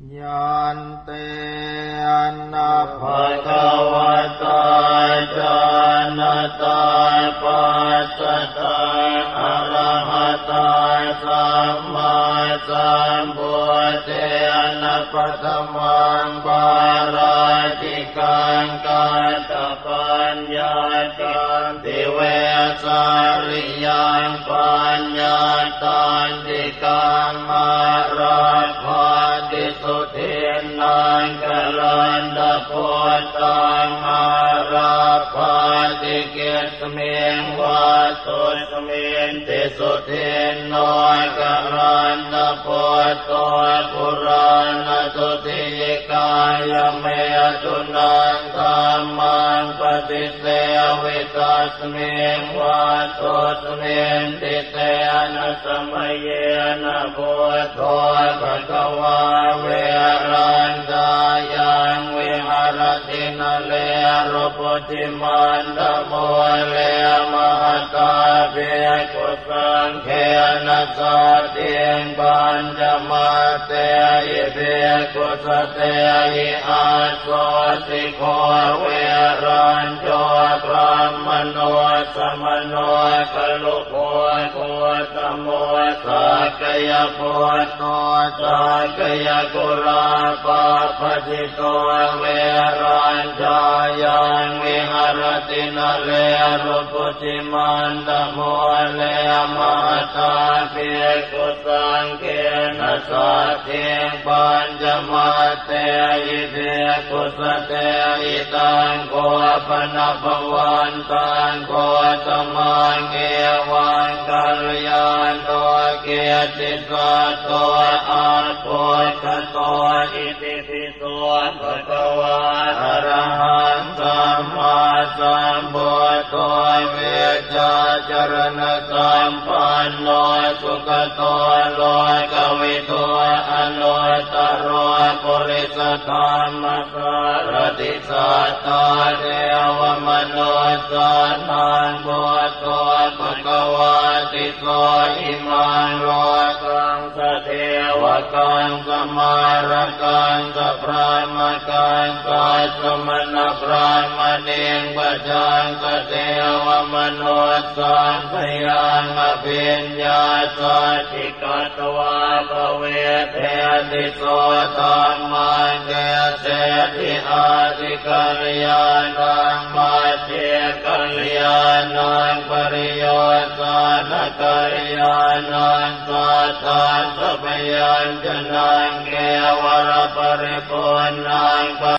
ยันเตอนะภะคะวะตาจานตาปัสสตาอรหะตาสัมมาสัมพุทเทนะปัตมังบาราติกังกาตปัญญาจันติเวสาริยังปัญญาตันติกังมาาติเกตเมงวาสุสเมนติสุเทนนอยกลันตะโพตัวปุราณสุติกายเมตุนังธรมังปฏิเสวิตัสเมงวาสุสเมนติเตนะสมัยเยนะโพธภะคะวาเวรันตาย ตินเลรุปติมันตโมเลมหตาเบกุสังเขนะสัตเตียงปัญจมาเตยิเบกุสเตยิอาสติโคเวระ สมโนกลุโคโคตโมสักยโพโตสักยกุราปาปจิโตเวรันจายังวิหารตินาเลรุปติมันตโมเลมาตาเปกุสังเก นะสัตเทปัญจมาเตยิเดกุสเตยิตังโกปนะภวันตังโกตมังเกวันกัลยาณโตเกติสัตโตอาโปกโตอิติปิโสภะคะวะอระหังสัมมาสัมพุ ตยเวจาจรณกรรมปานนอยสุขตัวลอยกวิตัวอลอยตรอยบริสธารมสารติสัตตาเทวมนุสสานานโพตัวปะกวา ติโสอิมังโลกังสเทวกังสมารกังสพรามกังสัสมณพรามเนงปจังสเทวมโนสังพยังอภิญญาสัจิกตวาภเวเทติโสตัมมังเกเสติอาติกัลยาณังมาเจกัลยาณังปริโย กัลยานันตาตาสัพยัญชนะแกวรปริปุณัง